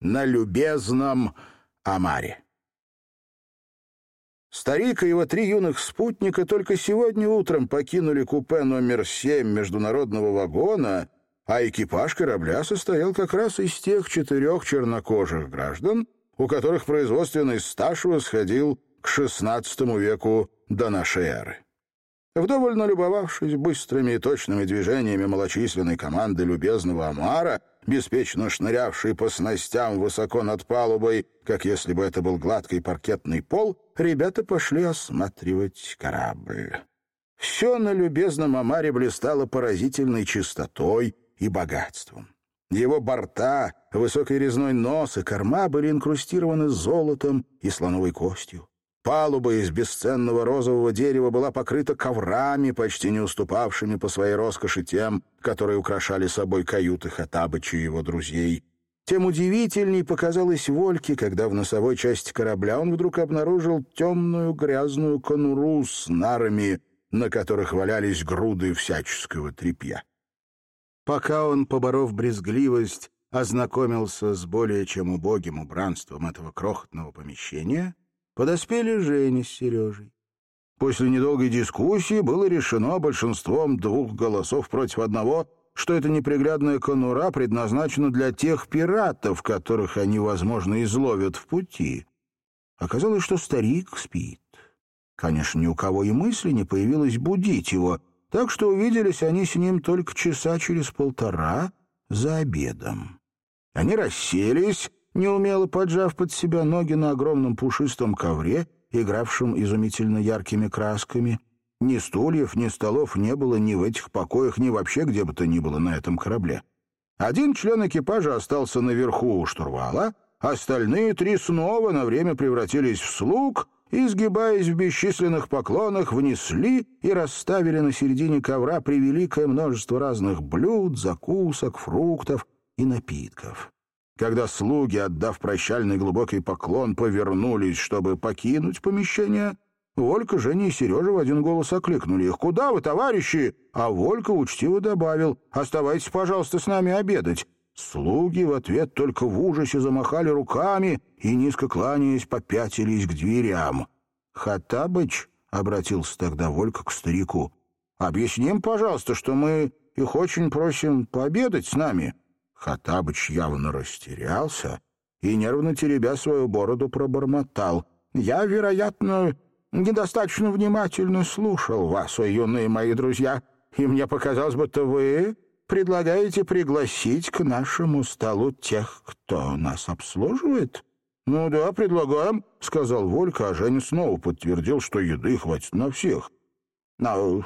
на любезном Амаре. Старик и его три юных спутника только сегодня утром покинули купе номер семь международного вагона, а экипаж корабля состоял как раз из тех четырех чернокожих граждан, у которых производственный стаж восходил к XVI веку до нашей эры. Вдоволь налюбовавшись быстрыми и точными движениями малочисленной команды любезного Амара, беспечно шнырявшей по снастям высоко над палубой, как если бы это был гладкий паркетный пол, ребята пошли осматривать корабль. Все на любезном Амаре блистало поразительной чистотой и богатством. Его борта, высокий резной нос и корма были инкрустированы золотом и слоновой костью. Палуба из бесценного розового дерева была покрыта коврами, почти не уступавшими по своей роскоши тем, которые украшали собой каюты Хатабыча и его друзей. Тем удивительней показалось Вольке, когда в носовой части корабля он вдруг обнаружил темную грязную конуру с нарами, на которых валялись груды всяческого тряпья. Пока он, поборов брезгливость, ознакомился с более чем убогим убранством этого крохотного помещения — подоспели Женя с Сережей. После недолгой дискуссии было решено большинством двух голосов против одного, что эта неприглядная конура предназначена для тех пиратов, которых они, возможно, изловят в пути. Оказалось, что старик спит. Конечно, ни у кого и мысли не появилось будить его, так что увиделись они с ним только часа через полтора за обедом. Они расселись неумело поджав под себя ноги на огромном пушистом ковре, игравшем изумительно яркими красками. Ни стульев, ни столов не было ни в этих покоях, ни вообще где бы то ни было на этом корабле. Один член экипажа остался наверху у штурвала, остальные три снова на время превратились в слуг и, сгибаясь в бесчисленных поклонах, внесли и расставили на середине ковра превеликое множество разных блюд, закусок, фруктов и напитков. Когда слуги, отдав прощальный глубокий поклон, повернулись, чтобы покинуть помещение, Волька, Женя и Сережа в один голос окликнули их. «Куда вы, товарищи?» А Волька учтиво добавил. «Оставайтесь, пожалуйста, с нами обедать». Слуги в ответ только в ужасе замахали руками и, низко кланяясь, попятились к дверям. «Хаттабыч», — обратился тогда Волька к старику, — «объясним, пожалуйста, что мы их очень просим пообедать с нами». Хатабыч явно растерялся и, нервно теребя свою бороду, пробормотал. «Я, вероятно, недостаточно внимательно слушал вас, о юные мои друзья, и мне показалось, будто вы предлагаете пригласить к нашему столу тех, кто нас обслуживает». «Ну да, предлагаем», — сказал Волька, а Женя снова подтвердил, что еды хватит на всех. «Но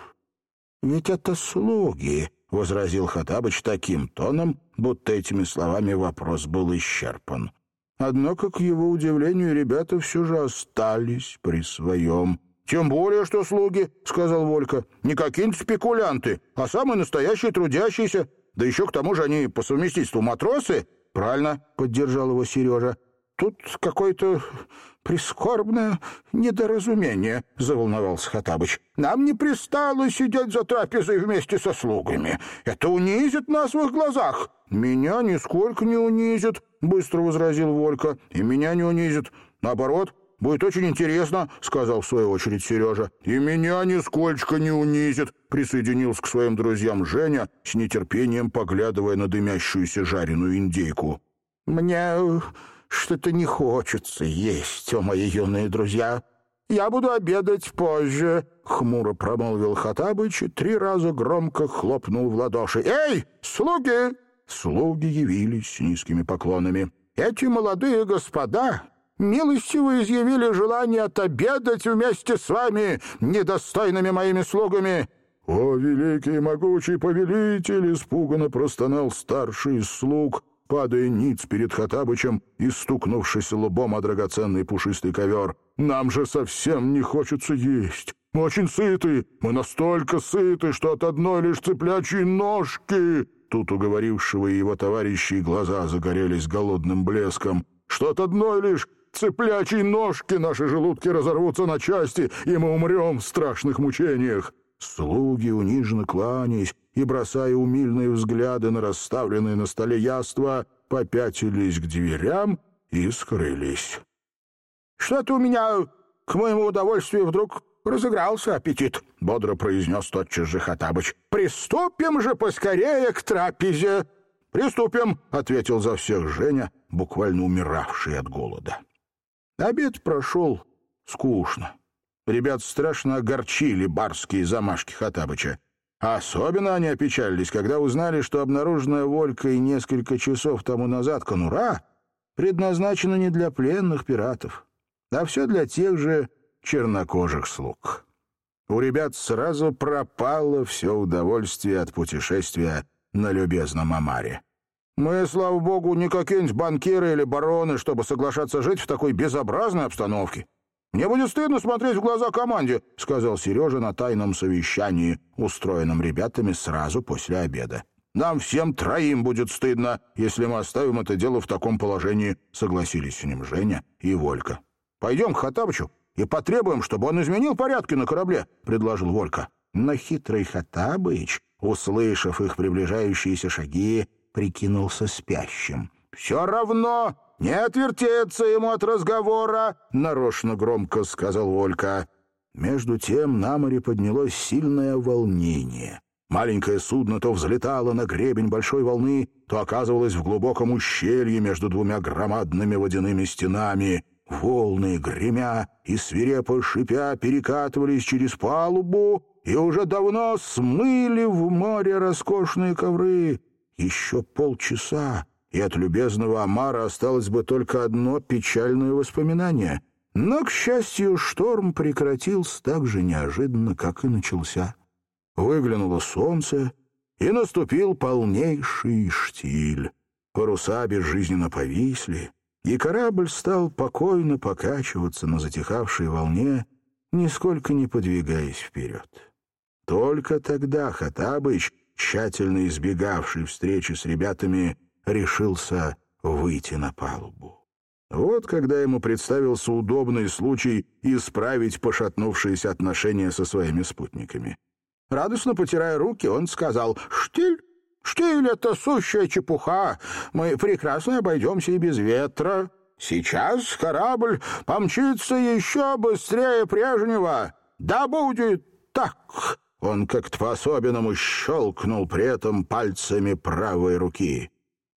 ведь это слуги», — возразил Хатабыч таким тоном, будто этими словами вопрос был исчерпан. Однако, к его удивлению, ребята все же остались при своем. «Тем более, что слуги», — сказал Волька, — «не какие-нибудь спекулянты, а самые настоящие трудящиеся. Да еще к тому же они по совместительству матросы». «Правильно», — поддержал его Сережа. «Тут какой-то прискорбное недоразумение», — заволновался Хатабыч. «Нам не пристало сидеть за трапезой вместе со слугами. Это унизит нас в их глазах». «Меня нисколько не унизит», — быстро возразил Волька. «И меня не унизит. Наоборот, будет очень интересно», — сказал в свою очередь Сережа. «И меня нисколько не унизит», — присоединился к своим друзьям Женя, с нетерпением поглядывая на дымящуюся жареную индейку. «Мне что-то не хочется есть, о мои юные друзья. Я буду обедать позже», — хмуро промолвил Хатабыч и три раза громко хлопнул в ладоши. «Эй, слуги!» Слуги явились с низкими поклонами. «Эти молодые господа милостиво изъявили желание отобедать вместе с вами, недостойными моими слугами». «О, великий и могучий повелитель!» — испуганно простонал старший слуг — падая ниц перед Хатабычем и стукнувшись лбом о драгоценный пушистый ковер. «Нам же совсем не хочется есть. Мы очень сыты. Мы настолько сыты, что от одной лишь цыплячьей ножки...» Тут уговорившего его товарищей глаза загорелись голодным блеском. «Что от одной лишь цыплячьей ножки наши желудки разорвутся на части, и мы умрем в страшных мучениях». Слуги, униженно кланяясь, и, бросая умильные взгляды на расставленные на столе яства, попятились к дверям и скрылись. «Что-то у меня, к моему удовольствию, вдруг разыгрался аппетит», — бодро произнес тотчас же Хатабыч. «Приступим же поскорее к трапезе». «Приступим», — ответил за всех Женя, буквально умиравший от голода. Обед прошел скучно. Ребят страшно огорчили барские замашки Хатабыча. Особенно они опечалились, когда узнали, что обнаруженная Волькой несколько часов тому назад конура предназначена не для пленных пиратов, а все для тех же чернокожих слуг. У ребят сразу пропало все удовольствие от путешествия на любезном Амаре. «Мы, слава богу, не какие-нибудь банкиры или бароны, чтобы соглашаться жить в такой безобразной обстановке. Мне будет стыдно смотреть в глаза команде», — сказал Сережа на тайном совещании, устроенном ребятами сразу после обеда. «Нам всем троим будет стыдно, если мы оставим это дело в таком положении», — согласились с ним Женя и Волька. «Пойдем к Хатабычу и потребуем, чтобы он изменил порядки на корабле», — предложил Волька. Но хитрый Хатабыч, услышав их приближающиеся шаги, прикинулся спящим. «Все равно не отвертеться ему от разговора!» — нарочно громко сказал Волька. Между тем на море поднялось сильное волнение. Маленькое судно то взлетало на гребень большой волны, то оказывалось в глубоком ущелье между двумя громадными водяными стенами. Волны, гремя и свирепо шипя, перекатывались через палубу и уже давно смыли в море роскошные ковры. Еще полчаса, и от любезного Амара осталось бы только одно печальное воспоминание. Но, к счастью, шторм прекратился так же неожиданно, как и начался. Выглянуло солнце, и наступил полнейший штиль. Паруса безжизненно повисли, и корабль стал покойно покачиваться на затихавшей волне, нисколько не подвигаясь вперед. Только тогда Хатабыч тщательно избегавший встречи с ребятами, решился выйти на палубу. Вот когда ему представился удобный случай исправить пошатнувшиеся отношения со своими спутниками. Радостно потирая руки, он сказал «Штиль, штиль — это сущая чепуха, мы прекрасно обойдемся и без ветра. Сейчас корабль помчится еще быстрее прежнего. Да будет так!» Он как-то по-особенному щелкнул при этом пальцами правой руки.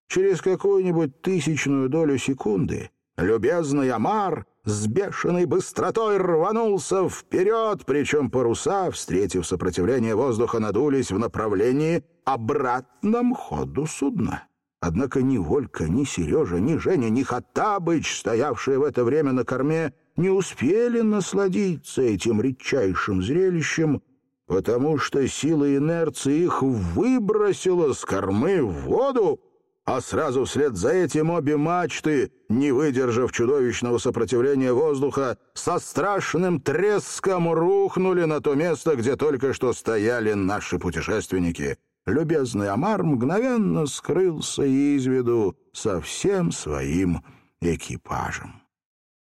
Через какую-нибудь тысячную долю секунды любезный Амар с бешеной быстротой рванулся вперед, причем паруса, встретив сопротивление воздуха, надулись в направлении обратном ходу судна. Однако ни Волька, ни Сережа, ни Женя, ни Хаттабыч, стоявшие в это время на корме, не успели насладиться этим редчайшим зрелищем, потому что сила инерции их выбросила с кормы в воду, а сразу вслед за этим обе мачты, не выдержав чудовищного сопротивления воздуха, со страшным треском рухнули на то место, где только что стояли наши путешественники. Любезный Амар мгновенно скрылся из виду со всем своим экипажем.